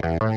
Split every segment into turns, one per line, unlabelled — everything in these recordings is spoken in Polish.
Bye.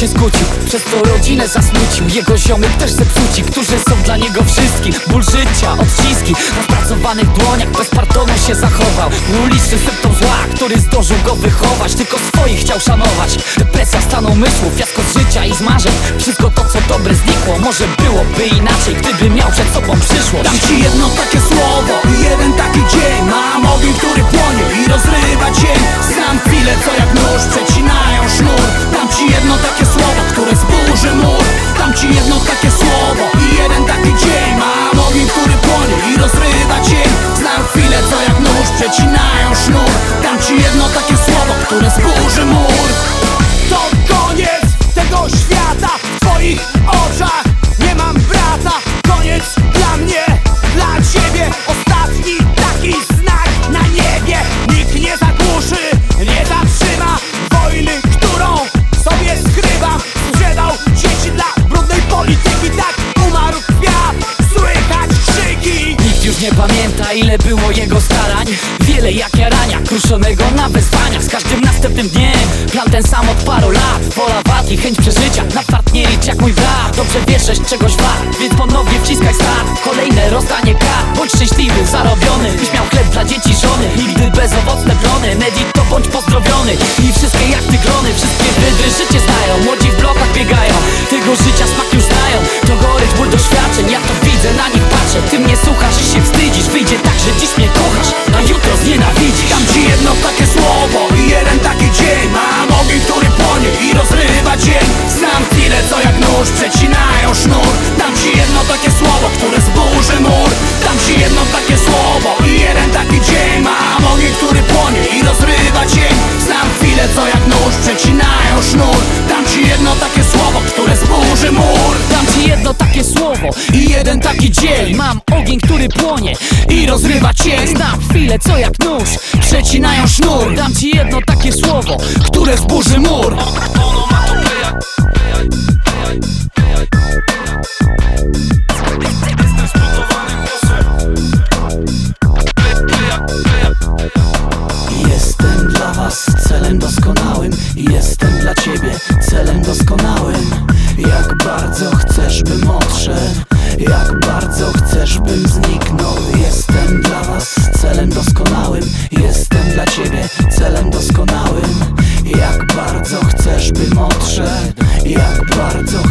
Się skłócił Przez to rodzinę zasmucił. Jego ziomek też zepsuci Którzy są dla niego wszystkim. Ból życia, odciski Na spracowanych dłoniach Bez pardonu się zachował. Uliczny symptom zła Który zdążył go wychować. Tylko swoich chciał szanować. Depresja stanu myślów Fiasko z życia i z marzeń. Wszystko to co dobre znikło. Może byłoby inaczej Gdyby miał przed sobą przyszłość.
Dam ci jedno takie słowo i jeden taki dzień. Mam ogień, który płonie i rozrywa dzień Znam chwile, co jak nóż przecinają
ile było jego starań. Wiele jak jarania, kruszonego na wezwania. Z każdym następnym dniem Plan ten sam od paru lat. Wola walki, chęć przeżycia Na fart nie licz jak mój brat. Dobrze wiesz, czegoś wart Więc ponownie wciskaj start Kolejne
nóż przecinają sznur. Dam ci jedno takie słowo, które zburzy mur. Dam ci jedno takie słowo i jeden taki dzień. Mam ogień, który płonie i rozrywa dzień Znam chwile, co jak nóż przecinają sznur. Dam ci jedno takie słowo, które zburzy mur.
Dam ci jedno takie słowo
I jeden taki dzień.
Mam ogień, który płonie
i rozrywa cień.
Znam chwilę, co jak nóż
Przecinają sznur,
Dam ci jedno takie słowo
które zburzy mur Jak bardzo chcesz bym zniknął. Jestem dla was celem doskonałym. Jestem dla ciebie celem doskonałym. Jak bardzo chcesz bym odszedł. Jak bardzo